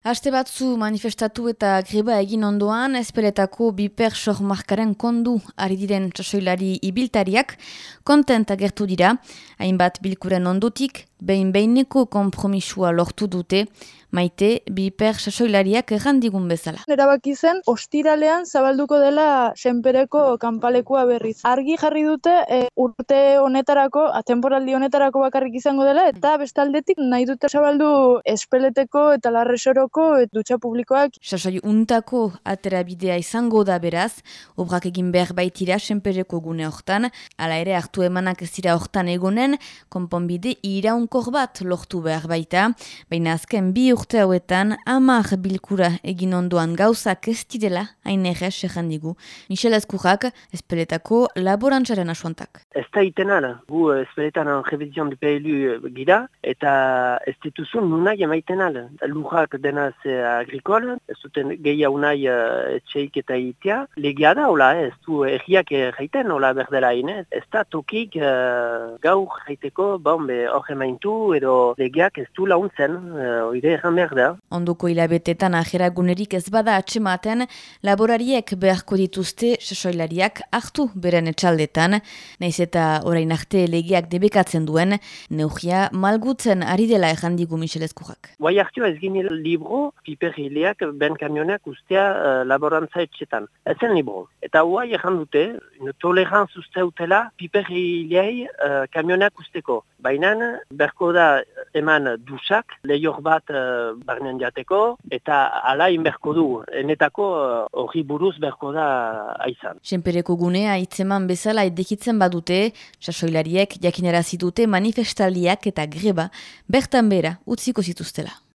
Aste batzu manifestatu eta greba egin ondoan, espeletako biper markaren kondu ari diren txasoilari ibiltariak, kontent agertu dira, hainbat bilkuren ondotik, behin behineko kompromisua lortu dute, maite biper sasoilariak errandigun bezala. Erabaki zen, ostiralean zabalduko dela senpereko kanpalekua berriz. Argi jarri dute e, urte honetarako, atemporaldi honetarako bakarrik izango dela, eta bestaldetik nahi dute zabaldu espeleteko eta larresoroko et dutxa publikoak. Sasoi untako aterabidea izango da beraz, obrak egin behar baitira senpereko gune hortan, ala ere hartu emanak ez dira hortan egonen, konponbide iraunkor bat lortu behar baita, baina azken bi urte hauetan amar bilkura egin ondoan gauzak ez direla hain errez digu. Michel Eskurrak, espeletako laborantzaren asuantak. Ez da iten ara, gu espeletan revizion de PLU gira, eta ez dituzun nuna jemaiten ala. Lujak denaz agrikol, ez duten gehia unai uh, etxeik eta itea. Legia da, hola, ez du erriak jaiten, hola berdela inez. Ez da tokik uh, gaur jaiteko, bon, hor emaintu, edo legiak ez du launtzen, uh, oide erran Onduko hilabetetan ajeragunerik ez bada atxematen, laborariek beharko dituzte sasoilariak hartu beren etxaldetan, naiz eta orain arte legiak debekatzen duen, neugia malgutzen ari dela errandigu Michel Eskurrak. Guai hartio ez gini libro, piperrileak ben kamionak ustea uh, laborantza etxetan. Ezen libro. Eta guai errandute, toleranz uste utela piperrilei uh, kamionak usteko. Baina berko da eman dusak, lehior bat uh, barnean jateko, eta alain berko du, enetako uh, hori buruz berko da aizan. Senpereko gunea itzeman bezala edekitzen badute, sasoilariek jakinara zitute manifestaliak eta greba bertan bera utziko zituztela.